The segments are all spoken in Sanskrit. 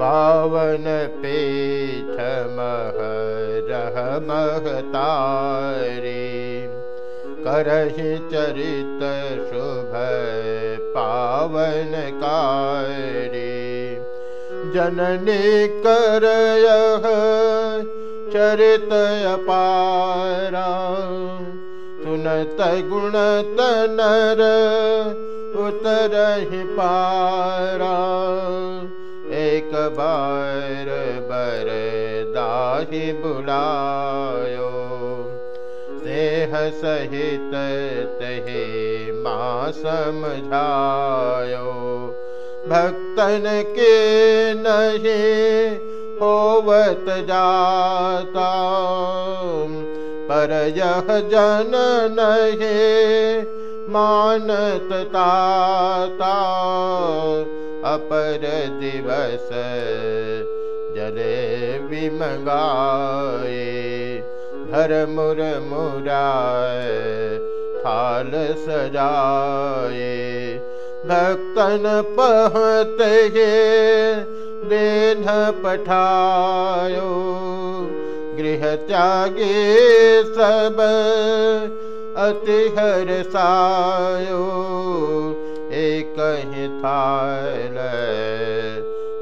पावन पीठ मह रह महतारी करहि चरित शुभ पावन कारी जननी करयः चरित अपारा सुनत गुणत नर उतरहि पारा बार बर दाहि बुलायो। देह सहित तहे माँ समझायो। भक्तन के नहीं होवत जाता। पर यह जन नहीं मानत ताता अपर दिवस जले विमगाए धर मुर मुराय थाल सजाए। भक्तन पहते देन पठायो गृह त्यागे सब अति हर सायो। एक ही थाल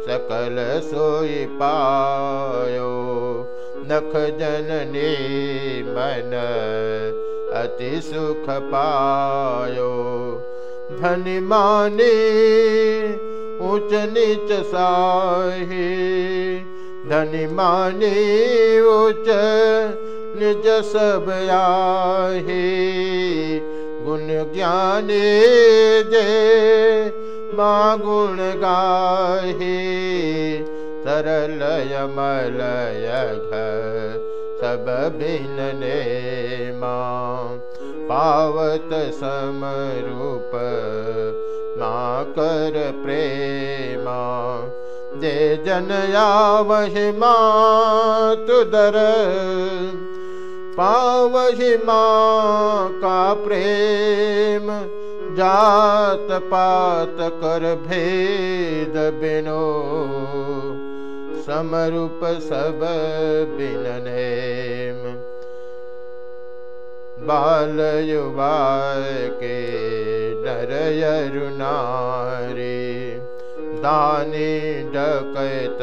सकल सोई पायो। नख जननी मन अति सुख पायो। धनि माने ऊंच नीच साही। धनि माने ऊंच निज सब आही। गुण ज्ञाने जे गुण गाही सरलय मलय सब भिन्ने माँ पावत समरूप माँ कर प्रेमा। जे जनया तुदर पावहि माँ का प्रेम जात पात कर भेद बिनो समरूप सब बिननेम। बाल युवा के नरयरुनारी। दानी डकैत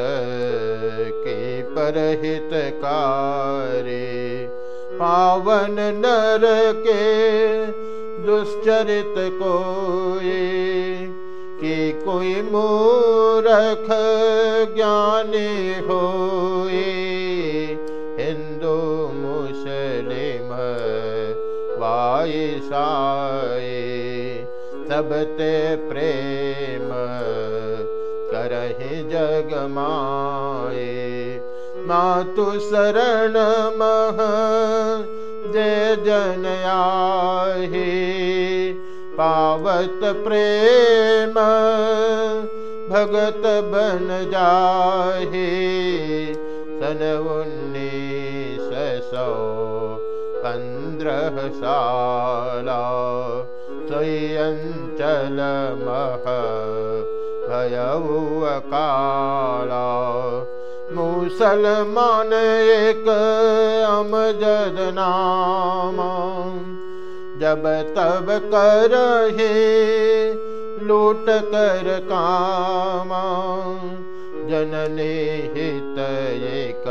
के परहित कारी पावन नर के दुश्चरित कोई, कि कोई मूरख ज्ञानी होए। हिंदू, मुस्लिम वाईसाए सबते प्रेम करहि जग माए मातु शरण मह। जय जन आही पावत प्रेम भगत बन जाहे। सन उन्नीस सौ पंद्रह साला। स्वयंचल मह भयऊ अकाला मुसलमान एक अमजद नामा। जब तब कर लूट कर कामा। जननी हित एक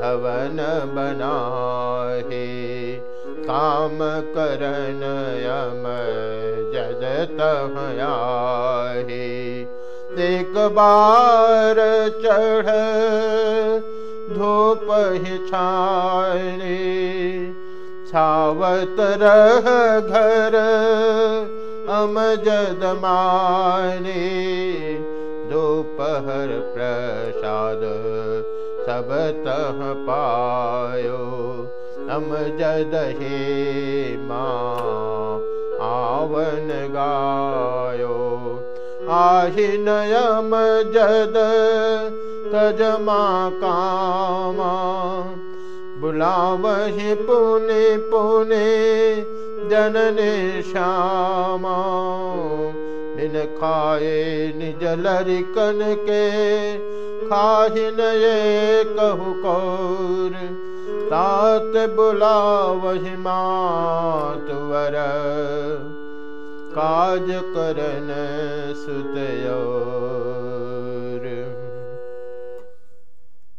भवन बनाहे। काम करन यम जद तहे एक बार चढ़ धूप छाने, छावत रह घर अमजद माने। दोपहर प्रसाद सब तह पायो, अमजद हे माँ आवन गायो आहि नयम जद तजमा कामा। बुलावहि पुने पुने जनने श्यामा। बिन खाए निज लरिकन के खाहिन ये कहु कौर। तात बुलावहि मातवर काज करन सुतयो